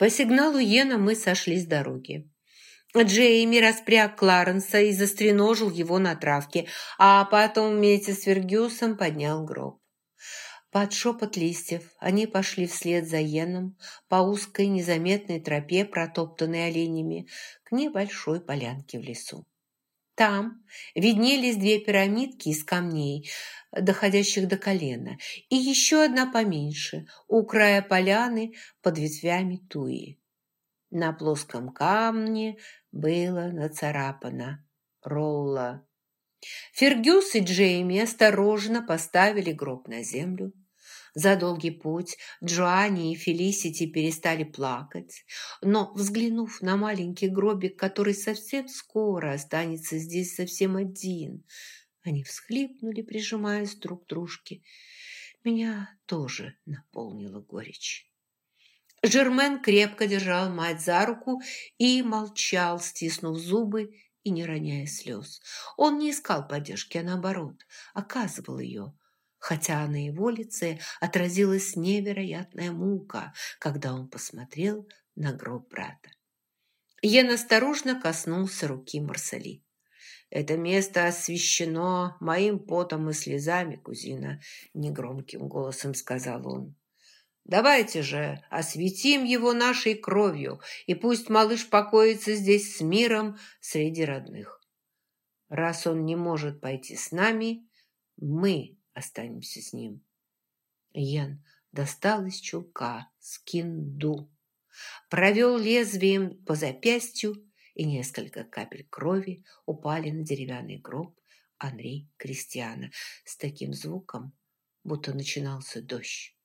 По сигналу Йена мы сошли с дороги. Джейми распряг Кларенса и застреножил его на травке, а потом вместе с Фергюсом поднял гроб. Под шепот листьев они пошли вслед за Йеном по узкой незаметной тропе, протоптанной оленями, к небольшой полянке в лесу. Там виднелись две пирамидки из камней, доходящих до колена, и еще одна поменьше, у края поляны под ветвями туи. На плоском камне было нацарапано «Ролла». Фергюс и Джейми осторожно поставили гроб на землю. За долгий путь Джоанни и Фелисити перестали плакать, но, взглянув на маленький гробик, который совсем скоро останется здесь совсем один, они всхлипнули, прижимаясь друг к дружке. Меня тоже наполнила горечь. Жермен крепко держал мать за руку и молчал, стиснув зубы и не роняя слез. Он не искал поддержки, а наоборот, оказывал ее, хотя на его лице отразилась невероятная мука, когда он посмотрел на гроб брата. Йен осторожно коснулся руки Марсали. «Это место освящено моим потом и слезами, кузина», — негромким голосом сказал он. Давайте же осветим его нашей кровью, и пусть малыш покоится здесь с миром среди родных. Раз он не может пойти с нами, мы останемся с ним. Ян достал из чулка скинду, провел лезвием по запястью, и несколько капель крови упали на деревянный гроб Анри Кристиана с таким звуком, будто начинался дождь.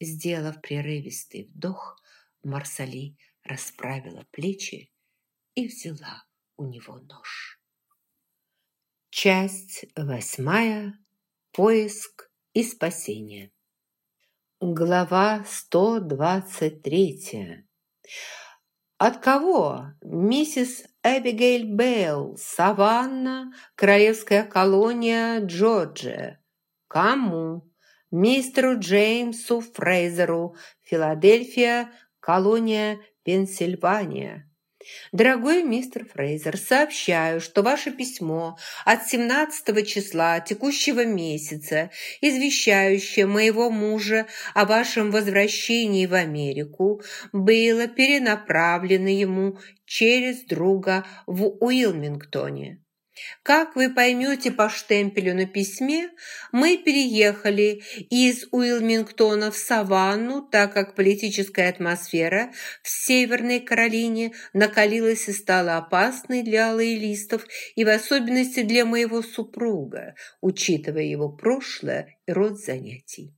Сделав прерывистый вдох, Марсали расправила плечи и взяла у него нож. Часть восьмая. Поиск и спасение. Глава 123. От кого? Миссис Эбигейл Бейл, Саванна, Королевская колония Джорджия. Кому? мистеру Джеймсу Фрейзеру, Филадельфия, колония Пенсильвания. Дорогой мистер Фрейзер, сообщаю, что ваше письмо от 17 числа текущего месяца, извещающее моего мужа о вашем возвращении в Америку, было перенаправлено ему через друга в Уилмингтоне. Как вы поймете по штемпелю на письме, мы переехали из Уилмингтона в Саванну, так как политическая атмосфера в Северной Каролине накалилась и стала опасной для лоялистов и в особенности для моего супруга, учитывая его прошлое и род занятий.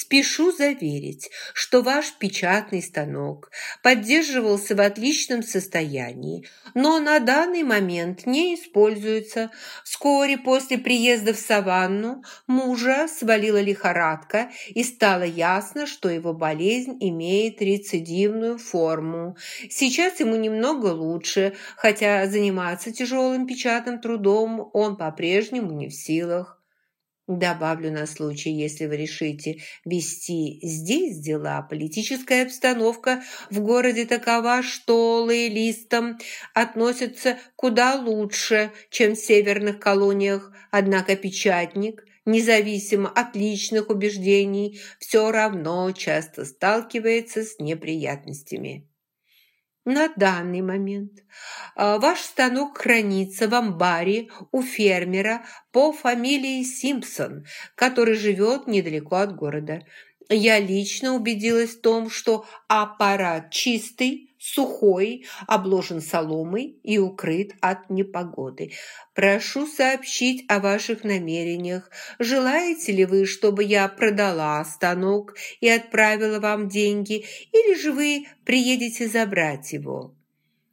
Спешу заверить, что ваш печатный станок поддерживался в отличном состоянии, но на данный момент не используется. Вскоре после приезда в Саванну мужа свалила лихорадка и стало ясно, что его болезнь имеет рецидивную форму. Сейчас ему немного лучше, хотя заниматься тяжелым печатным трудом он по-прежнему не в силах. Добавлю на случай, если вы решите вести здесь дела, политическая обстановка в городе такова, что лоялистам относятся куда лучше, чем в северных колониях, однако печатник, независимо от личных убеждений, все равно часто сталкивается с неприятностями. На данный момент а, ваш станок хранится в амбаре у фермера по фамилии Симпсон, который живет недалеко от города. Я лично убедилась в том, что аппарат чистый, сухой, обложен соломой и укрыт от непогоды. Прошу сообщить о ваших намерениях. Желаете ли вы, чтобы я продала станок и отправила вам деньги, или же вы приедете забрать его?»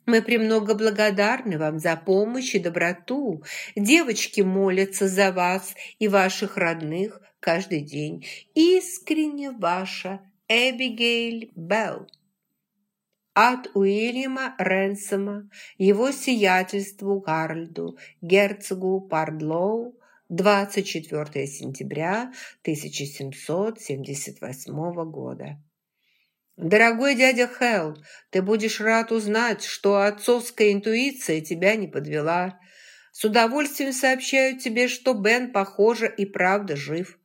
Мы премного благодарны вам за помощь и доброту. Девочки молятся за вас и ваших родных каждый день. Искренне ваша Эбигейл Белл от Уильяма Ренсома, его сиятельству Гарольду, герцогу Пардлоу, 24 сентября 1778 года. Дорогой дядя Хелл, ты будешь рад узнать, что отцовская интуиция тебя не подвела. С удовольствием сообщаю тебе, что Бен, похоже, и правда жив.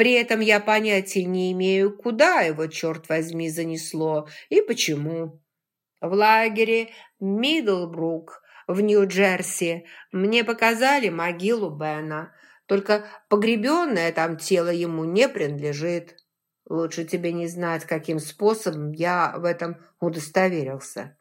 При этом я понятия не имею, куда его, черт возьми, занесло и почему. В лагере Мидлбрук в Нью-Джерси мне показали могилу Бена, только погребенное там тело ему не принадлежит. Лучше тебе не знать, каким способом я в этом удостоверился.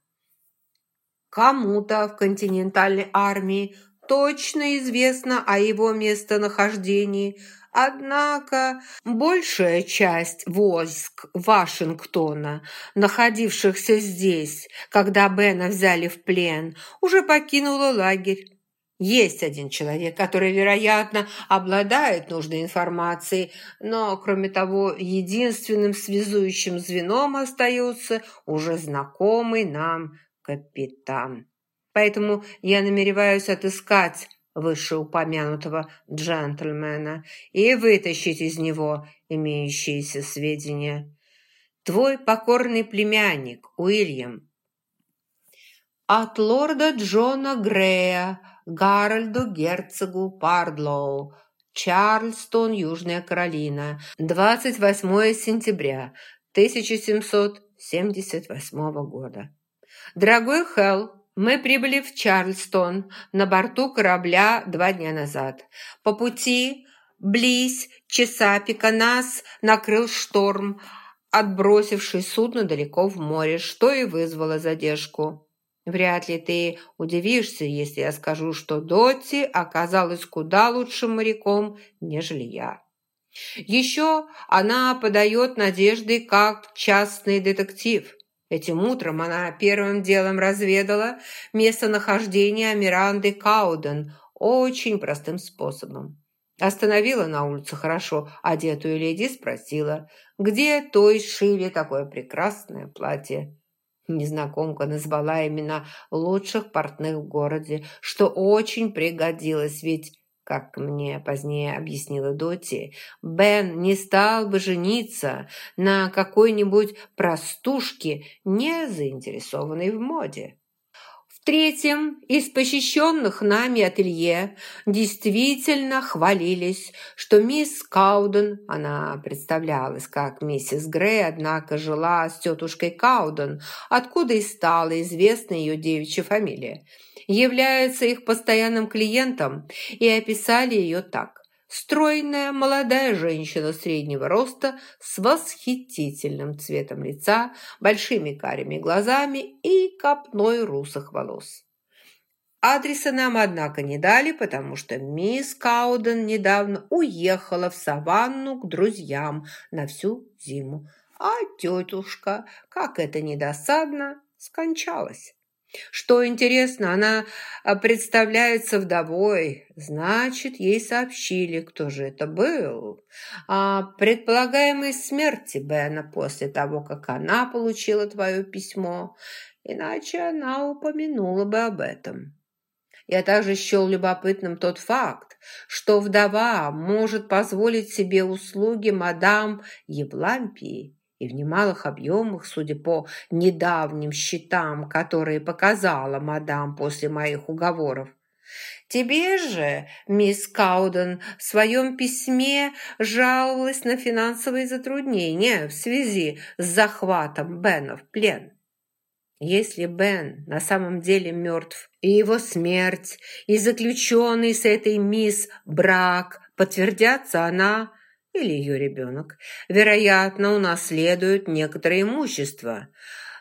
Кому-то в континентальной армии точно известно о его местонахождении, однако большая часть войск Вашингтона, находившихся здесь, когда Бена взяли в плен, уже покинула лагерь. Есть один человек, который, вероятно, обладает нужной информацией, но, кроме того, единственным связующим звеном остается уже знакомый нам капитан. Поэтому я намереваюсь отыскать вышеупомянутого джентльмена и вытащить из него имеющиеся сведения. Твой покорный племянник Уильям. От лорда Джона Грея Гарольду герцогу Пардлоу, Чарльстон, Южная Каролина, 28 сентября 1778 года. Дорогой Хелл, мы прибыли в Чарльстон на борту корабля два дня назад. По пути, близ Чесапика, нас накрыл шторм, отбросивший судно далеко в море, что и вызвало задержку. Вряд ли ты удивишься, если я скажу, что Дотти оказалась куда лучшим моряком, нежели я. Еще она подает надежды как частный детектив. Этим утром она первым делом разведала местонахождение Миранды Кауден очень простым способом. Остановила на улице хорошо одетую леди спросила, где той шили такое прекрасное платье. Незнакомка назвала имена лучших портных в городе, что очень пригодилось, ведь, как мне позднее объяснила Доти, Бен не стал бы жениться на какой-нибудь простушке, не заинтересованной в моде. В-третьем, из посещенных нами ателье действительно хвалились, что мисс Кауден, она представлялась как миссис Грей, однако жила с тетушкой Кауден, откуда и стала известна ее девичья фамилия, является их постоянным клиентом и описали ее так. Стройная молодая женщина среднего роста с восхитительным цветом лица, большими карими глазами и копной русых волос. Адреса нам, однако, не дали, потому что мисс Кауден недавно уехала в саванну к друзьям на всю зиму, а тетушка, как это недосадно, скончалась. Что интересно, она а, представляется вдовой, значит, ей сообщили, кто же это был. О предполагаемой смерти Бена после того, как она получила твое письмо, иначе она упомянула бы об этом. Я также счел любопытным тот факт, что вдова может позволить себе услуги мадам Евлампии, и в немалых объемах, судя по недавним счетам, которые показала мадам после моих уговоров. Тебе же, мисс Кауден, в своем письме жаловалась на финансовые затруднения в связи с захватом Бена в плен. Если Бен на самом деле мертв, и его смерть, и заключенный с этой мисс брак подтвердятся, она или ее ребенок, вероятно, унаследуют некоторое имущество.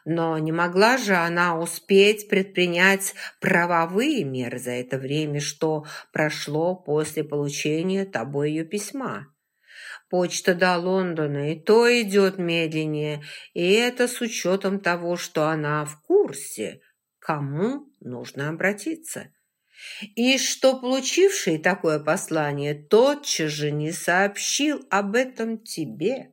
Но не могла же она успеть предпринять правовые меры за это время, что прошло после получения тобой ее письма. Почта до Лондона и то идет медленнее, и это с учетом того, что она в курсе, кому нужно обратиться и что получивший такое послание тотчас же не сообщил об этом тебе.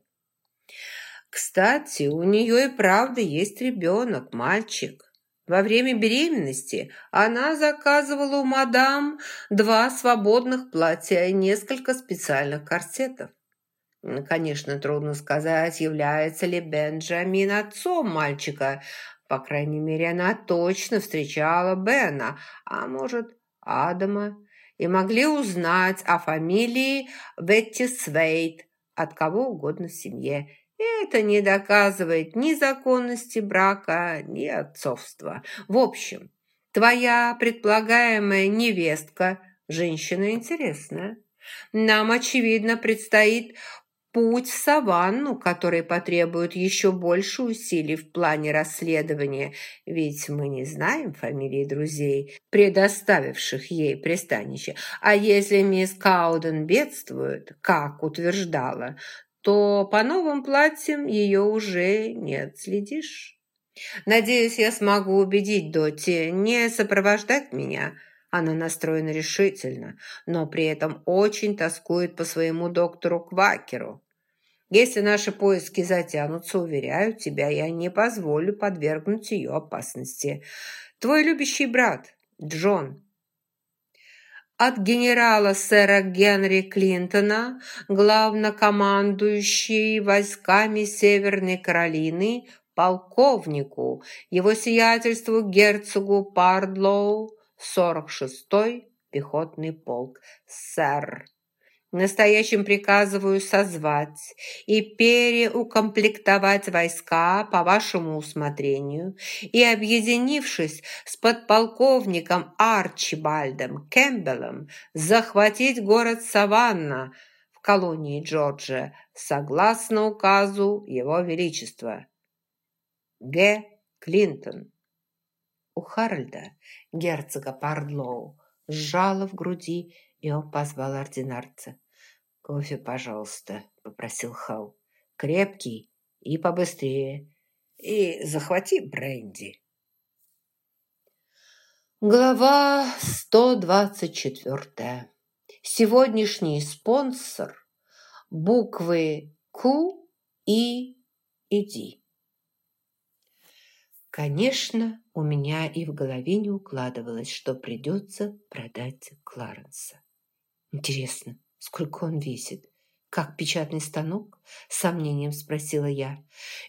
Кстати, у нее и правда есть ребенок, мальчик. Во время беременности она заказывала у мадам два свободных платья и несколько специальных корсетов. Конечно, трудно сказать, является ли Бенджамин отцом мальчика. По крайней мере, она точно встречала Бена, а может, Адама, и могли узнать о фамилии Бетти Свейт от кого угодно в семье. Это не доказывает ни законности брака, ни отцовства. В общем, твоя предполагаемая невестка – женщина интересная. Нам, очевидно, предстоит путь в саванну, который потребует еще больше усилий в плане расследования, ведь мы не знаем фамилии друзей, предоставивших ей пристанище. А если мисс Кауден бедствует, как утверждала, то по новым платьям ее уже не отследишь. Надеюсь, я смогу убедить Доти не сопровождать меня. Она настроена решительно, но при этом очень тоскует по своему доктору Квакеру. Если наши поиски затянутся, уверяю тебя, я не позволю подвергнуть ее опасности. Твой любящий брат, Джон, от генерала сэра Генри Клинтона, главнокомандующий войсками Северной Каролины, полковнику, его сиятельству герцогу Пардлоу, 46-й пехотный полк, сэр. Настоящим приказываю созвать и переукомплектовать войска по вашему усмотрению и, объединившись с подполковником Арчибальдом Кэмпбеллом, захватить город Саванна в колонии Джорджия согласно указу Его Величества. Г. Клинтон. У Харальда, герцога Пардлоу, сжало в груди, и он позвал ординарца. «Кофе, пожалуйста», — попросил Хау. «Крепкий и побыстрее. И захвати бренди». Глава 124. Сегодняшний спонсор – буквы Q и «Иди». Конечно, у меня и в голове не укладывалось, что придется продать Кларенса. Интересно, Сколько он весит? Как печатный станок? С сомнением спросила я.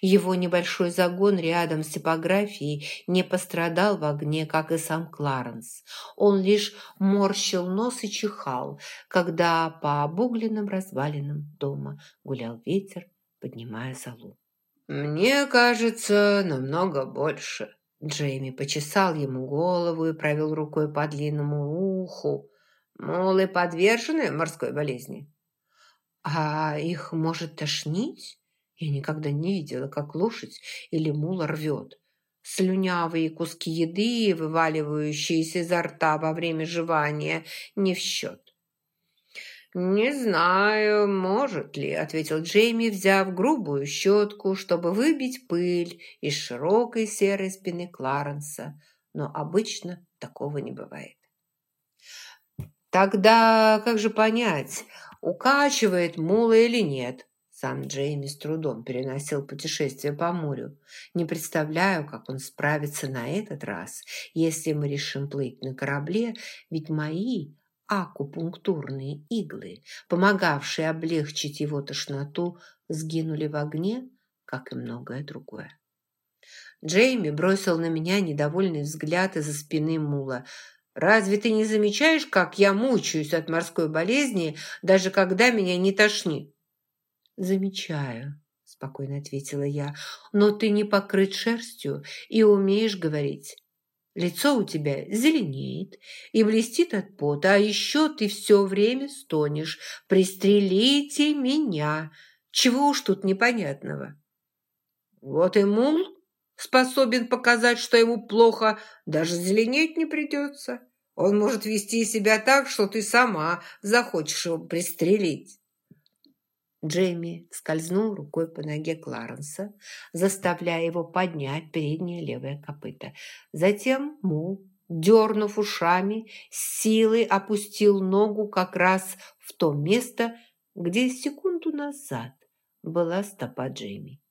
Его небольшой загон рядом с типографией не пострадал в огне, как и сам Кларенс. Он лишь морщил нос и чихал, когда по обугленным развалинам дома гулял ветер, поднимая залу. «Мне кажется, намного больше». Джейми почесал ему голову и провел рукой по длинному уху. Мулы подвержены морской болезни. А их может тошнить? Я никогда не видела, как лошадь или мула рвет. Слюнявые куски еды, вываливающиеся изо рта во время жевания, не в счет. «Не знаю, может ли», — ответил Джейми, взяв грубую щетку, чтобы выбить пыль из широкой серой спины Кларенса. Но обычно такого не бывает. Тогда как же понять, укачивает мула или нет? Сам Джейми с трудом переносил путешествие по морю. Не представляю, как он справится на этот раз, если мы решим плыть на корабле, ведь мои акупунктурные иглы, помогавшие облегчить его тошноту, сгинули в огне, как и многое другое. Джейми бросил на меня недовольный взгляд из-за спины мула – Разве ты не замечаешь, как я мучаюсь от морской болезни, даже когда меня не тошнит?» «Замечаю», – спокойно ответила я, «но ты не покрыт шерстью и умеешь говорить. Лицо у тебя зеленеет и блестит от пота, а еще ты все время стонешь. Пристрелите меня! Чего уж тут непонятного?» «Вот и мул способен показать, что ему плохо, даже зеленеть не придется. Он может вести себя так, что ты сама захочешь его пристрелить. Джейми скользнул рукой по ноге Кларенса, заставляя его поднять переднее левое копыто. Затем Мул, дернув ушами, силой опустил ногу как раз в то место, где секунду назад была стопа Джейми.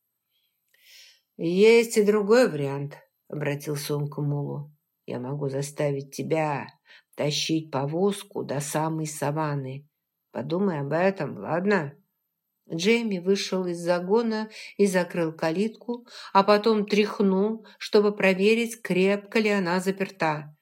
«Есть и другой вариант», — обратился он к Мулу. «Я могу заставить тебя тащить повозку до самой саванны. Подумай об этом, ладно?» Джейми вышел из загона и закрыл калитку, а потом тряхнул, чтобы проверить, крепко ли она заперта.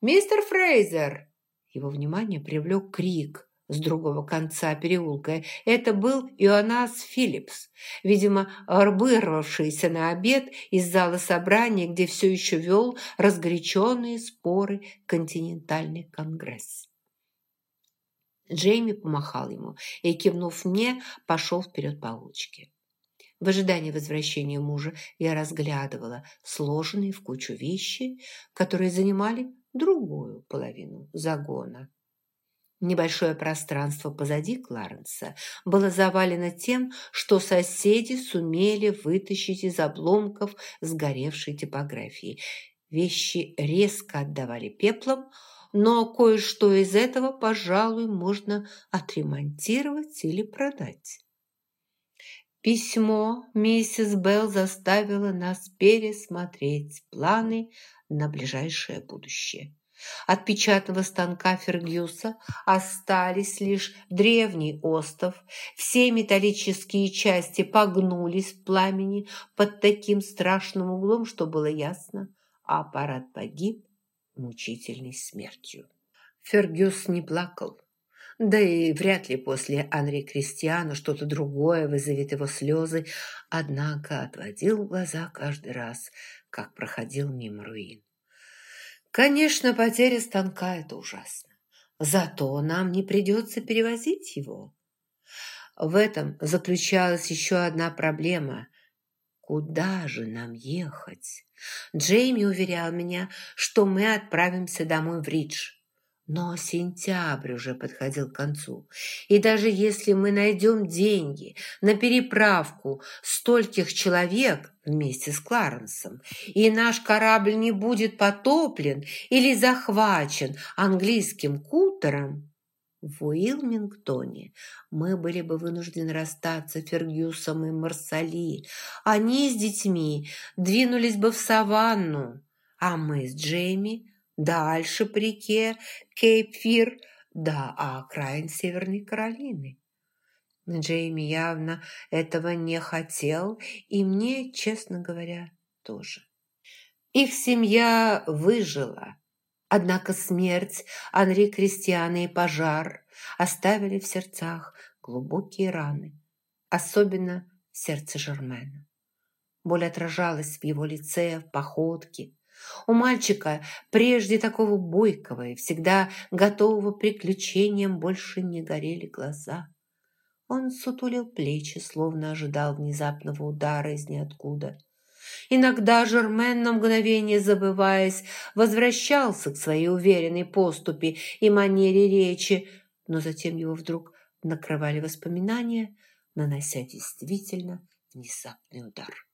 «Мистер Фрейзер!» Его внимание привлек крик с другого конца переулка. Это был Иоаннас Филлипс, видимо, вырвавшийся на обед из зала собрания, где все еще вел разгоряченные споры континентальный конгресс. Джейми помахал ему и, кивнув мне, пошел вперед по улочке. В ожидании возвращения мужа я разглядывала сложенные в кучу вещи, которые занимали другую половину загона. Небольшое пространство позади Кларенса было завалено тем, что соседи сумели вытащить из обломков сгоревшей типографии. Вещи резко отдавали пеплом, но кое-что из этого, пожалуй, можно отремонтировать или продать. Письмо миссис Белл заставило нас пересмотреть планы на ближайшее будущее. От печатного станка Фергюса остались лишь древний остов. Все металлические части погнулись в пламени под таким страшным углом, что было ясно, аппарат погиб мучительной смертью. Фергюс не плакал. Да и вряд ли после Анри Кристиана что-то другое вызовет его слезы, однако отводил глаза каждый раз, как проходил мимо руин. Конечно, потеря станка – это ужасно. Зато нам не придется перевозить его. В этом заключалась еще одна проблема. Куда же нам ехать? Джейми уверял меня, что мы отправимся домой в Ридж. Но сентябрь уже подходил к концу, и даже если мы найдем деньги на переправку стольких человек вместе с Кларенсом, и наш корабль не будет потоплен или захвачен английским кутером, в Уилмингтоне мы были бы вынуждены расстаться Фергюсом и Марсали. Они с детьми двинулись бы в саванну, а мы с Джейми дальше по реке Кейп-Фир до окраин Северной Каролины. Джейми явно этого не хотел, и мне, честно говоря, тоже. Их семья выжила, Однако смерть Анри Кристиана и пожар оставили в сердцах глубокие раны, особенно сердце Жермена. Боль отражалась в его лице, в походке. У мальчика, прежде такого бойкого и всегда готового приключениям, больше не горели глаза. Он сутулил плечи, словно ожидал внезапного удара из ниоткуда – Иногда Жермен, на мгновение забываясь, возвращался к своей уверенной поступе и манере речи, но затем его вдруг накрывали воспоминания, нанося действительно внезапный удар.